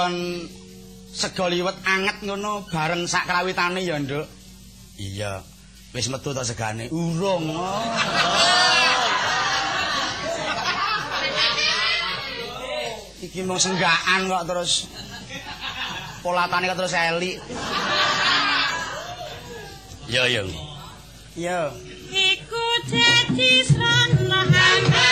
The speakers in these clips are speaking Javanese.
nggon sego liwet anget ngono bareng sak krawitane ya, Nduk. Iya. Wis metu to segane? Urung. Oh. Iki mau senggaan kok terus polatane kok terus elik. Yo yo. Yo. Iku dadi srana budaya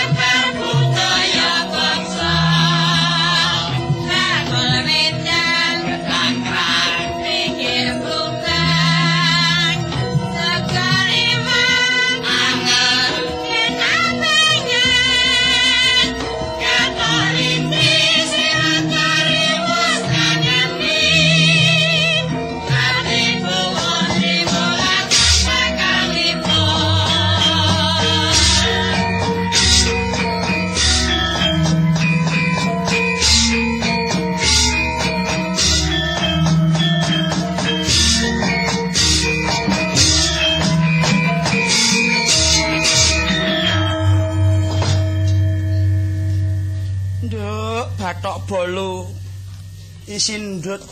isi ndut.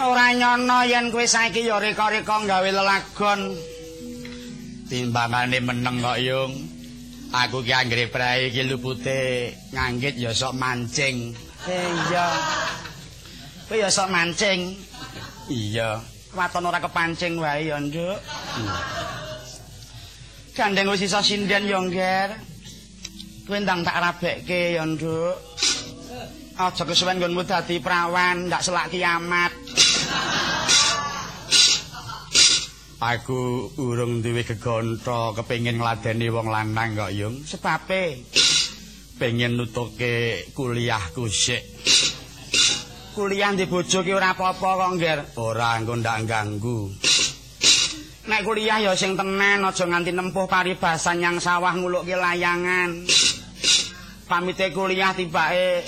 Ora nyono yen kowe saiki ya reka-reka gawe lelagon. Timbangane meneng kok, Yung. Aku ki anggere prae iki lupute nganggit ya sok mancing. Eh iya. Kowe ya sok mancing. Iya. Waton ora kepancing wae ya, Nduk. Gandeng wis iso sinden yo, Ngger. Kowe ndang tak rabekke ya, Nduk. Aja kesuwen nggonmu dadi prawan, ndak selak kiamat. Aku urung duwe gegonto kepengin ngladeni wong lanang kok, Yung. Sebabe pengen nutuke kuliahku sik. Kuliah di bojo ki ora apa-apa kok, Ngger. Ora engko ndak ganggu. Nek kuliah ya sing tenan aja nganti nempuh paribasan yang sawah ngulukke layangan. Pamite kuliah tibake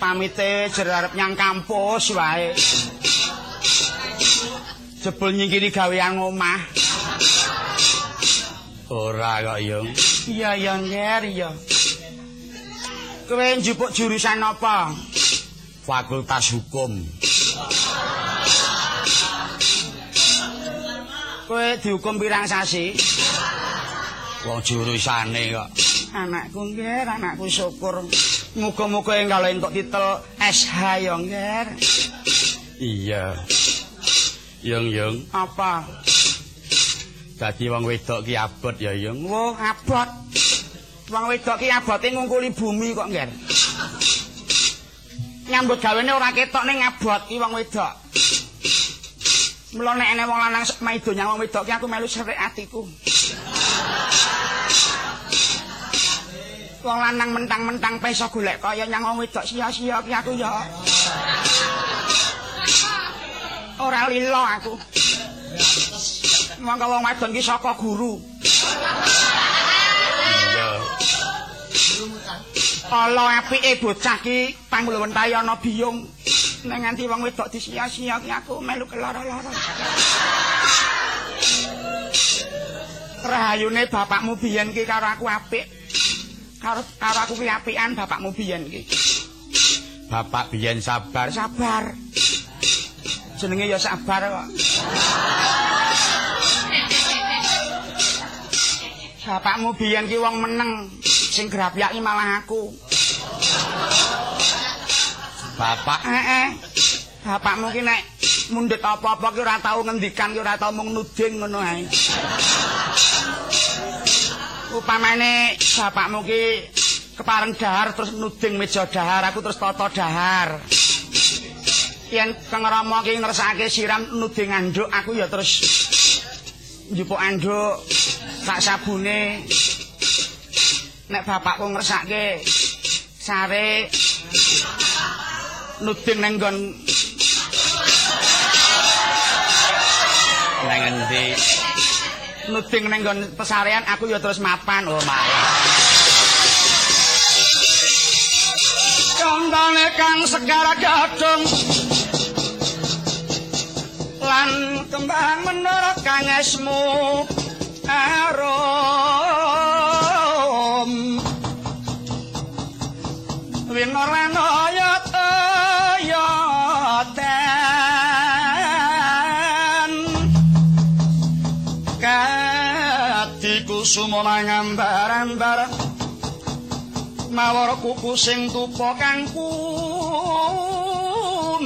Pamite jer arep nyang kampus wae. Jebul nyingkiri gawean omah. Ora kok, Yung. Iya, ya, Nger, iya. Kowe njupuk jurusan apa? Fakultas Hukum. Kowe dihukum pirang sasi? Wong jurusane kok. Anakku nggih, anakku syukur. Muga-muga enggal entuk titel SH ya, Ngger. Iya. Yung yung. Apa? Dadi wong wedok ki abot ya, Yung. Wo, abot. Wong wedok ki abote ngungkuli bumi kok, Ngger. Nyambut gawene ora ketok ning abot ki wong wedok. Mula nek ana wong lanang maido nyang wong wedok ki aku melu serik atiku. Wong lanang mentang-mentang peso golek kaya nyang wong wedok sia-sia ki aku ya. Ora lilo aku. Mangka wong wadon ki saka guru. Ala apike bocah ki pangulwentai ana biyung. Nek nganti wong wedok disia-sia ki aku melu kelara-lara. Rahayune bapakmu biyen ki karo aku apik. Karo karo aku ki apikan bapakmu biyen ki. Bapak biyen sabar, sabar. Jenenge ya sabar kok. Bapakmu biyen ki wong meneng, sing grapyak ki malah aku. Bapak, heeh. Bapakmu ki nek mundhut apa-apa ki ora tau ngendikan ki ora tau mung nuding ngono ae. Upamane bapakmu ki kepareng dahar terus nuding meja dahar, aku terus tata dahar. Yen kengrama ki ngersakake siram nuding anduk, aku ya terus njupuk anduk sak sabune. Nek bapakku ngersake sare nuding nang nggon nang nuding neng nggon pesarean aku ya terus mapan. Oh my contohnya kang segara gadung. Lan kembang menurut kang esmu arom winor sumana ngambar-ambar mawar kuku sing tupa kang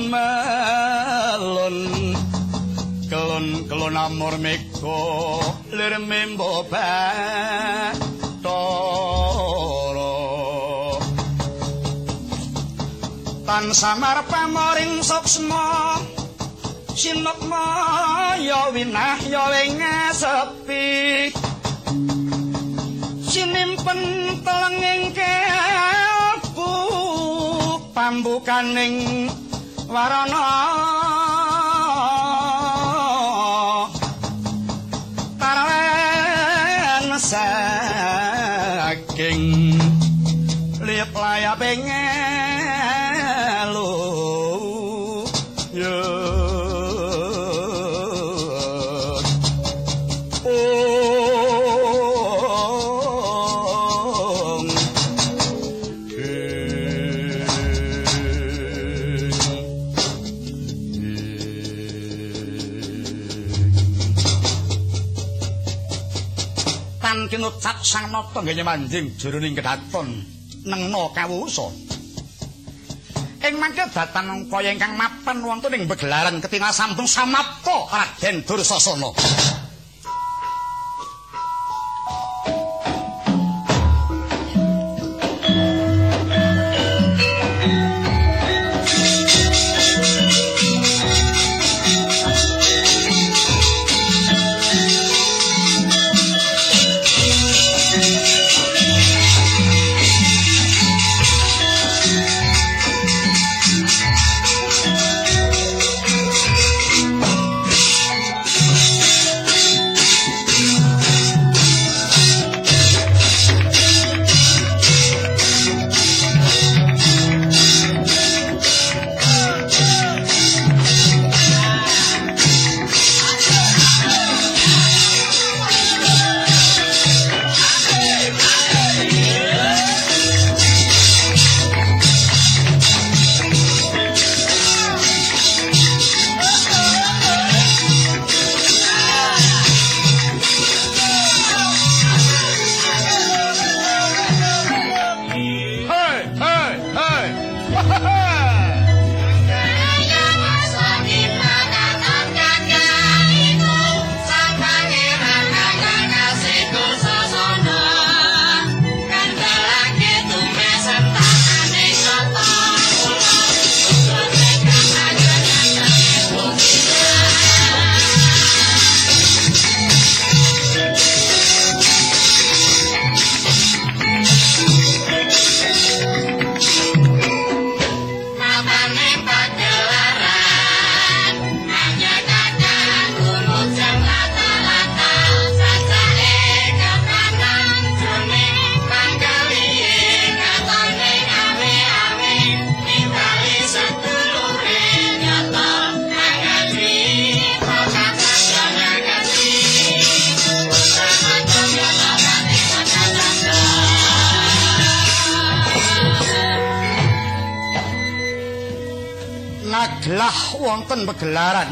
melon kelon kelon amor meko lir membo batoro tan samar pamoring soksma sinokma ya winah ya wenge sepi sinimpen telenging kebu pambukaning warana. Tarawen saking liep layape sang nata nggih manjing jroning kedaton nengna kawusa. Ing mangke datan kaya ingkang mapan wonten ing begelaran ketina sampun samapta Raden Dursasana. Naglah wonten pegelaran.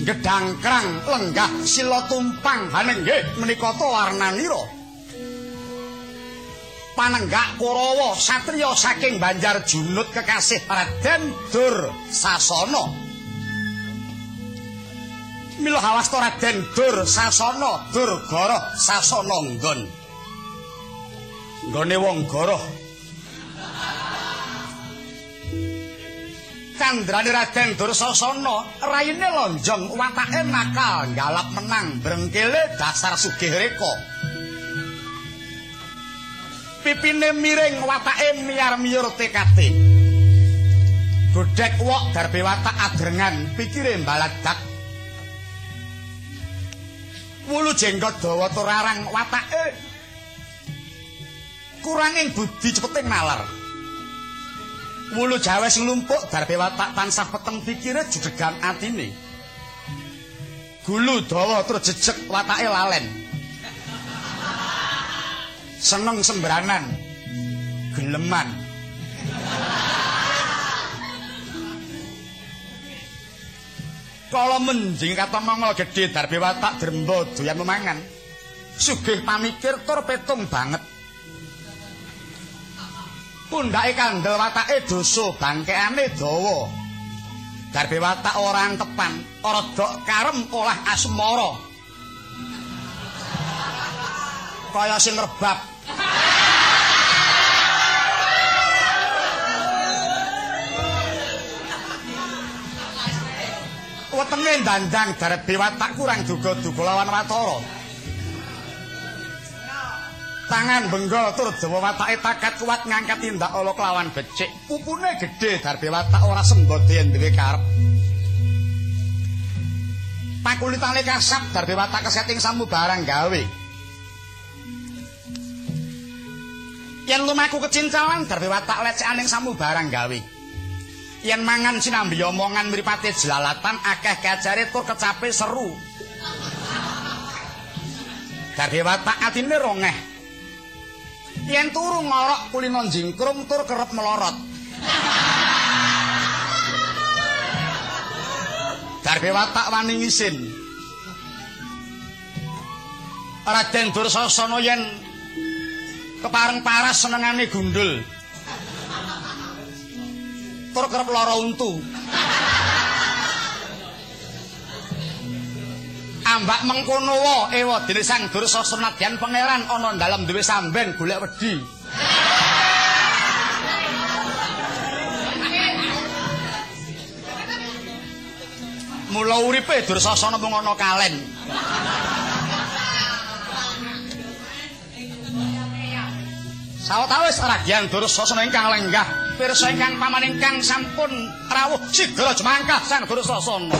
Gedang krang lenggah sila tumpang hanenggih menika to warnanira. Panenggak Kurawa satriya saking Banjar Junut kekasih Raden Dur Sasana. Mila hawasta Raden Dur Sasana, Durgara Sasana nggon. Nggone wong goroh Kandrane Raden Dursasana raine lonjong watake nakal galap menang brengkele dasar sugih reka. Pipine miring watake miyar-miyur tekate. Godhek wok darbe watak adrengan pikire mbaladak wulu jenggot dawa tur arang watake kuranging budi cepeting nalar Wulu Jawa sing lumpuk darbe watak tansah peteng pikire judegan atine. Gulu dawa tur jejeg watake lalen. Seneng sembranan. Geleman. Kala menjing kata mongol gedhe darbe watak drembo doyan memangan. Sugih pamikir tur petung banget. Pundhake kandel watake dosa bangkeane dawa. Garbe watak ora antepan, ora dok karem olah asmara. Kaya sing rebab. Wetenge dandang garbe watak kurang duga-duga lawan watara. Tangan benggol tur dawa watake takat kuat ngangkat tindak ala kelawan becik. Pupune gedhe darbe watak ora sembodhe duwe karep. Pakulitane kasap darbe watak keseting samu barang gawe. Yen lumaku kecincalan darbe watak lecekan ing samu barang gawe. Yen mangan sinambi omongan mripate jelalatan akeh kajare tur kecape seru. Darbe watak atine rongeh yen turu ngorok kulino jingkrung tur kerep melorot. Darbe watak wani ngisin. Raden Dursasana yen kepareng paras senengane gundul. Tur kerep lara untu ambak mengkono wa ewa dene sang Dursasana nadyan pangeran ana dalem duwe samben golek wedi. Mula uripe Dursasana mung ana kalen. Sawetawis ragyan Dursasana ingkang lenggah pirsa ingkang paman ingkang sampun rawuh sigara jemangkah sang Dursasana.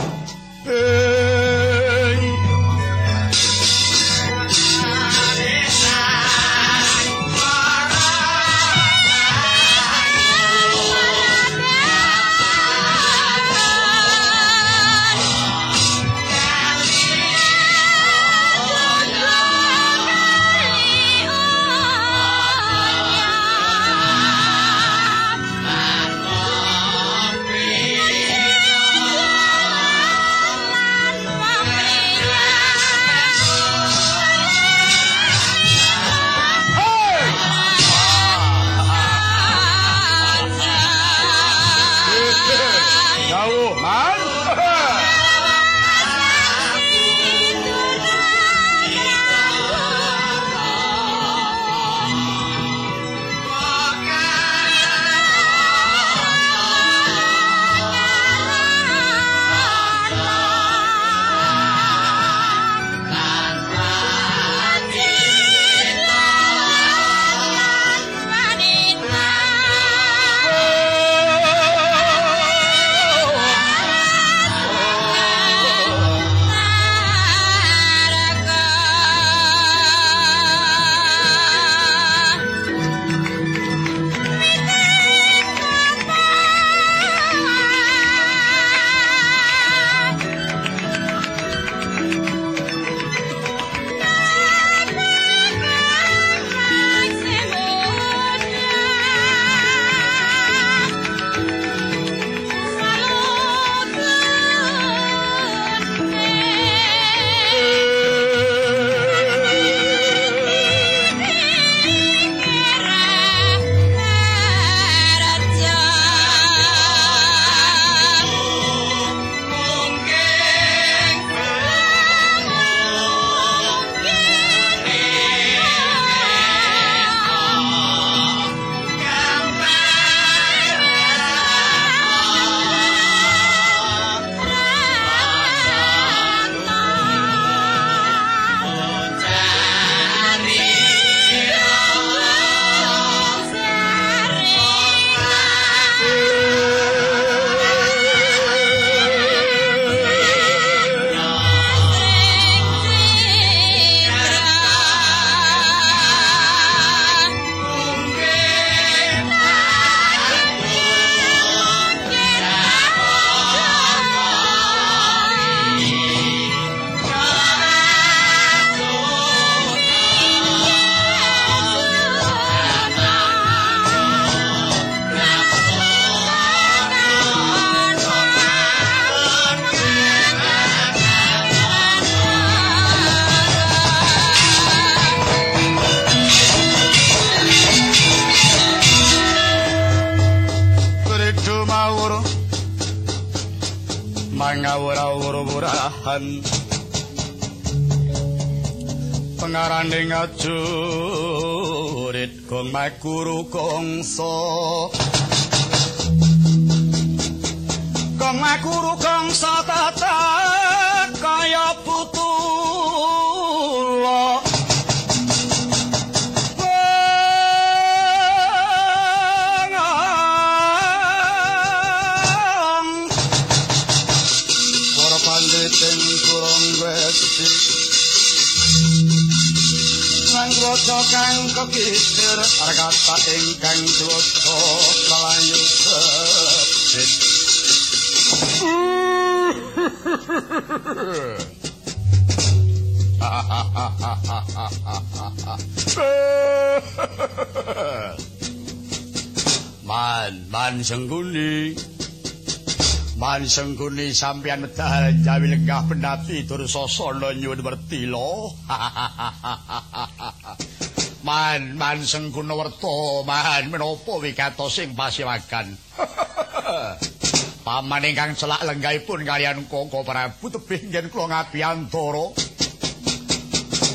Gong maguru gongso gong maguru gongso tata kaya putulo Man, man sengguni Man sengguni sampeyan medal jawi lenggah pendati tur sasana nyuwun wertila. Man, man sengguna werta, man menapa wigatos ing pasiwakan. Paman ingkang celak lenggahipun kalian Koko Prabu tebih ngen kula ngabiyantara.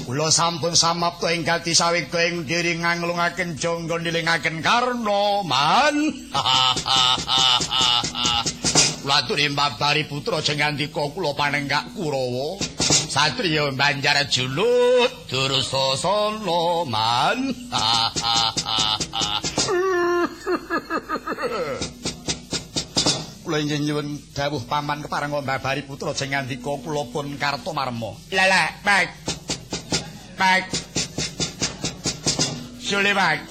Kula sampun samapta ing gati sawega ing diri nganglungaken jangga nilingaken karna man. Kula aturi mbabari putra jengandika kula panenggak Kurawa. Satriya Banjar Julut Dursasana man. Kula injih nyuwun dawuh paman kepareng mbabari putra jengandika kula pun karto marma. Lelek, baik. Baik. Sule baik.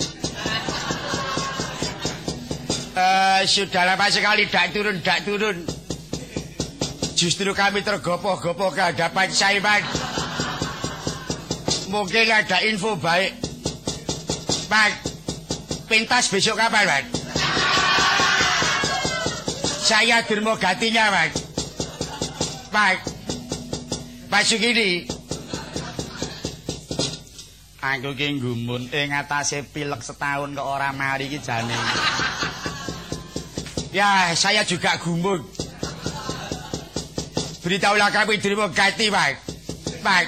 Eh, sudahlah Pak sekali dak turun, dak turun. Justru kami tergopoh-gopoh kehadapan saya, Pak. Mungkin ada info baik. Pak, pintas besok kapan, Pak? Saya dermo gatinya, Pak. Pak, Pak Sugidi. Aku ki nggumun ing atase pilek setahun kok ora mari jane. Ya, saya juga gumun. Beritahulah kami terima ganti, Pak. Pak.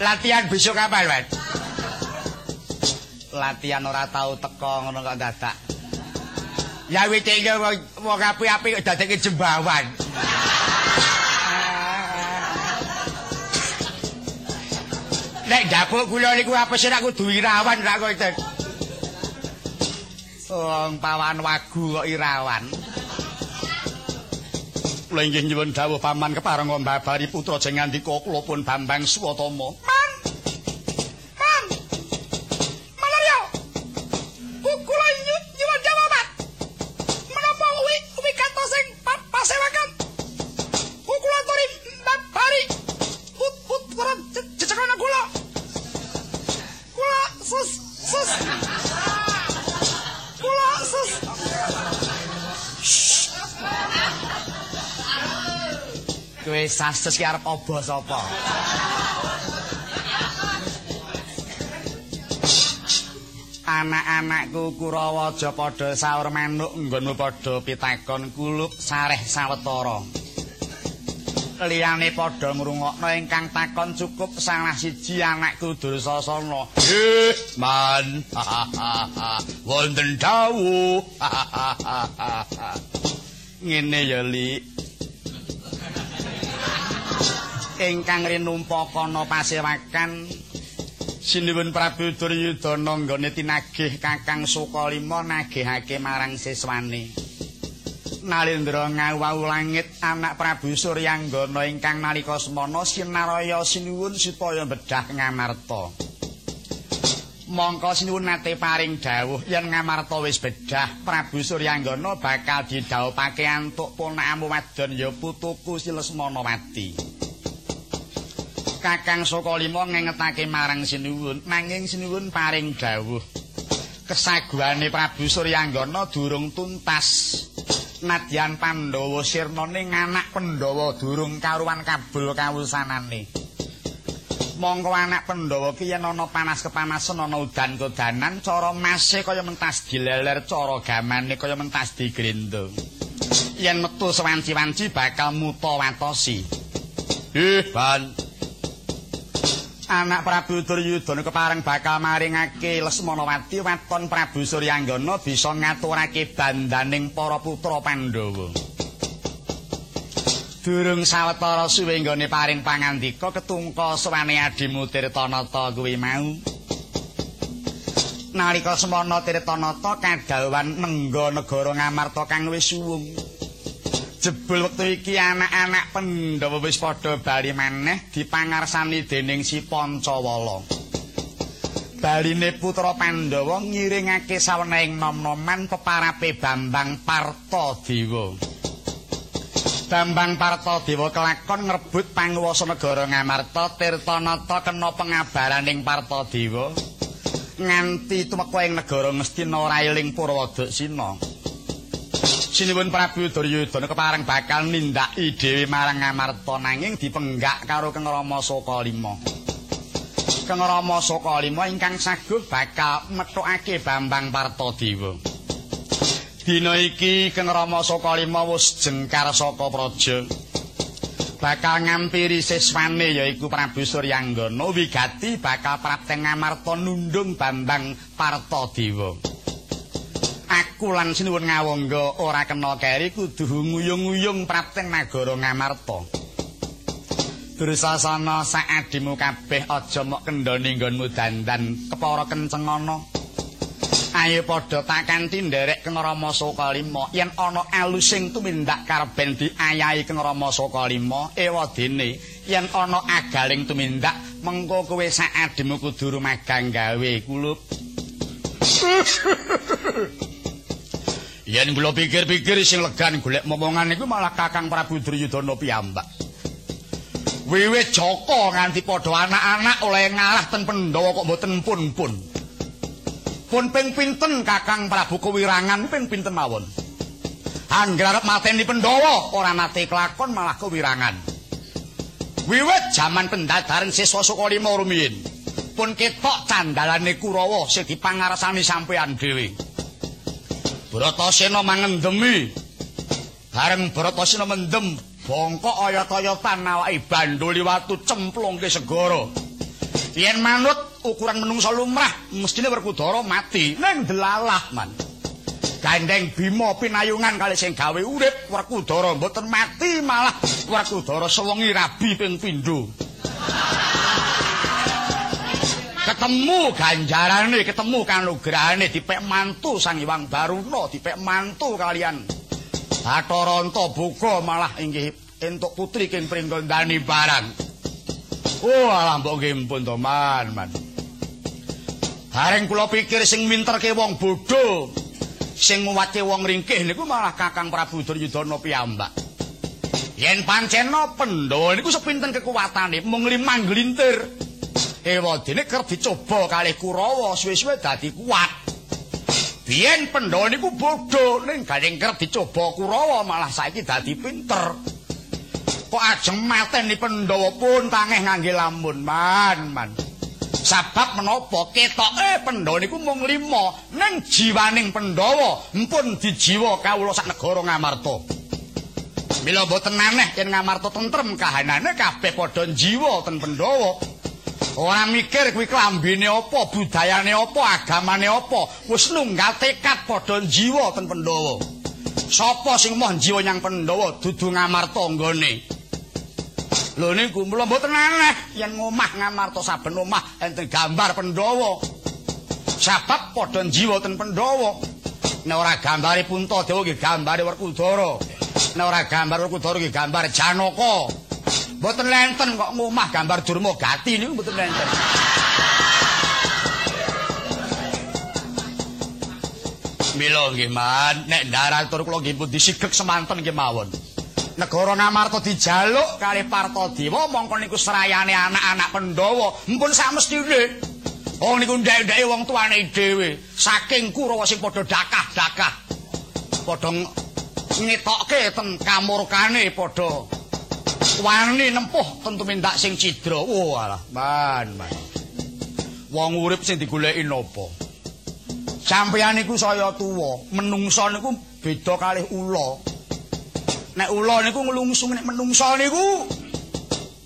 Latihan besok kapan, Pak? Latihan ora tahu teko ngono kok dadak. Ya wis tinggal wong apik-apik kok dadekke jembawan. Nek dapuk kula niku apa sih aku kudu irawan ra kok itu. Wong pawan wagu kok irawan. Kula inggih nyuwun dawuh paman kepareng mbabari putra jengandika kula pun Bambang Suwatama. Sastes ki arep obo sapa? Anak-anakku Kurawa aja padha saur manuk nggonmu padha pitakon kuluk sareh sawetara. Liyane padha ngrungokno ingkang takon cukup salah siji anakku Dursasana. Eh, man. Wonten dawuh. Ngene ya, Lik. Ingkang rinumpa kana pasewakan sinuwun Prabu Duryudana nggone tinagih Kakang Sukalima nagihake marang siswane. Nalendra ngawau langit anak Prabu Suryanggana ingkang nalika semana sinaraya sinuwun supaya bedah ngamarta. Mongko sinuwun nate paring dawuh yen ngamarta wis bedah Prabu Suryanggana bakal didhawuhake antuk ponakamu wadon ya putuku Silesmanawati Kakang Sokalima ngengetake marang sinuwun. Nanging sinuwun paring dawuh. Kesaguane Prabu Suryanggana durung tuntas. Nadyan Pandhawa sirnane anak Pandhawa durung karuwan kabul kawusanane. Mongko anak Pandhawa ki yen ana panas kepanasan ana udan kodanan cara mase kaya mentas dileler cara gamane kaya mentas digrendong yen metu sewanci-wanci bakal muta watosi. Ih, ban. Anak Prabu Duryudana kepareng bakal maringake Lesmanawati weton Prabu Suryanggana bisa ngaturake bandaning para putra Pandhawa. Durung sawetara suwe nggone paring pangandika ketungka suwane adimu Tirtanata kuwi mau. Nalika semana Tirtanata kadawan nengga negara Ngamarta kang wis suwung. Jebul wektu iki anak-anak Pandhawa wis padha bali maneh dipangarsani dening si Pancawala. Baline putra Pandhawa ngiringake sawenehing nom-noman peparape Bambang Partadewa. Bambang Partadewa kelakon ngrebut panguwasa negara Ngamarta Tirtanata kena pengabaraning Partadewa nganti tumeka ing negara Ngastina railing Purwadaksina. Sinuwun Prabu Duryudana kepareng bakal nindaki dhewe marang Ngamarta nanging dipenggak karo Kang Rama Sokalima. Kang Rama Sokalima ingkang saguh bakal metukake Bambang Partadewa. Dina iki Kang Rama Sokalima wis jengkar saka praja. Bakal ngampiri siswane yaiku Prabu Suryanggana wigati bakal prapteng Ngamarta nundung Bambang Partadewa. Aku lan sinuwun ngawangga ora kena keri kudu nguyung-nguyung prapteng nagara Ngamarta. Dursasana saadimu kabeh aja mok kendhani nggonmu dandan kepara kenceng ana. Ayo padha takanthi nderek Kang Rama Sokalima yen ana alusing tumindak karben diayahi Kang Rama Sokalima ewadene yen ana agaling tumindak mengko kowe saadimu kudu rumagang gawe kulup. Yen kula pikir-pikir sing legan golek momongan iku malah Kakang Prabu Duryudana piyambak. Wiwit Joko nganti padha anak-anak oleh ngalah ten Pandhawa kok mboten pun-pun. Pun ping pinten Kakang Prabu kewirangan ping pinten mawon. Angger arep mateni Pandhawa ora nate kelakon malah kewirangan. Wiwit jaman pendadaran siswa Sukalima rumiyin. Pun ketok candalane Kurawa sing dipangarsani sampean dhewe. Bratasena mangendemi. Bareng Bratasena mendem bongkok oyot-oyotan awake bandul liwatu cemplungke segara. Yen manut ukuran menungsa lumrah mestine Werkudara mati ning delalah man. Gandeng Bima pinayungan kali sing gawe urip Werkudara mboten mati malah Werkudara sewengi rabi ping pindho. Ketemu ganjarane ketemu kanugrahane dipek mantu Sang Hyang Baruna dipek mantu kalian. Bathara Buka malah inggih entuk putri king pringgondani barang. Oh alah mbok nggih pun to man man. Bareng kula pikir sing minterke wong bodho sing nguwate wong ringkih niku malah Kakang Prabu Duryudana piyambak. Yen pancena Pandhawa niku sepinten kekuwatane mung limang glintir Ewadene kerep dicoba kalih Kurawa suwe-suwe dadi kuat. Biyen Pandhawa niku bodho ning garing kerep dicoba Kurawa malah saiki dadi pinter. Kok ajeng mateni Pandhawa pun tangeh ngangge lamun man man. Sabab menapa ketoke Pandhawa niku mung lima ning jiwaning Pandhawa mpun dijiwa kawula sak negara Ngamarta. Mila boten aneh yen Ngamarta tentrem kahanane kabeh padha jiwa ten Pandhawa. Ora mikir kuwi klambine apa, budayane apa, agamane apa, wis nunggal tekad padha jiwa ten Pandhawa. Sapa sing moh jiwa nyang Pandhawa dudu ngamarta nggone. Lho niku mula mboten aneh yen ngomah ngamarta saben omah enten gambar Pandhawa. Sabab padha jiwa ten Pandhawa. Nek ora gambare Puntadewa nggih gambare Werkudara. Nek ora gambar Werkudara nggih gambar Janaka. Mboten lenten kok ngomah gambar Durma Gati niku mboten lenten. Mila nggih, Man. Nek ndaratur kula nggih pun disigek semanten nggih mawon. Negara Ngamarta dijaluk kalih Partadewa mongko niku serayane anak-anak Pandhawa, mpun samestine. Oh niku ndek-ndeke wong tuane dhewe, saking Kurawa sing padha dakah-dakah. Padha ngetokke ten kamurkane padha wani nempuh tentu minta sing cidra. Oh alah, man, man. Wong urip sing digoleki napa? Sampeyan iku saya tuwa, menungsa niku beda kalih ula. nek ula niku nglungsung nek menungsa niku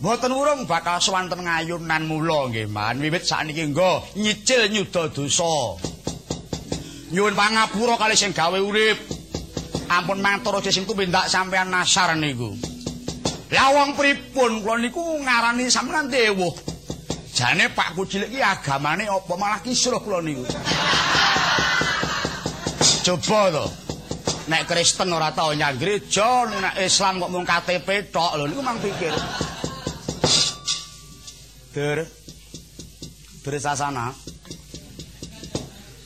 mboten urung bakal swanten ngayunan mula nggih man wiwit sakniki nggo nyicil nyuda dosa nyuwun pangapura kali sing gawe urip ampun matur sing tumindak sampean nasar niku lah wong pripun kula niku ngarani sampean dewuh jane Pak Kucilik iki agamane apa malah kisruh kula niku coba to nek Kristen ora tau nyang gereja nek Islam kok mung KTP tok lho niku mang pikir Dur. Dur sasana.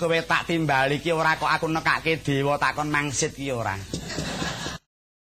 Kowe tak timbali ki ora kok aku nekake dewa takon mangsit ki ora.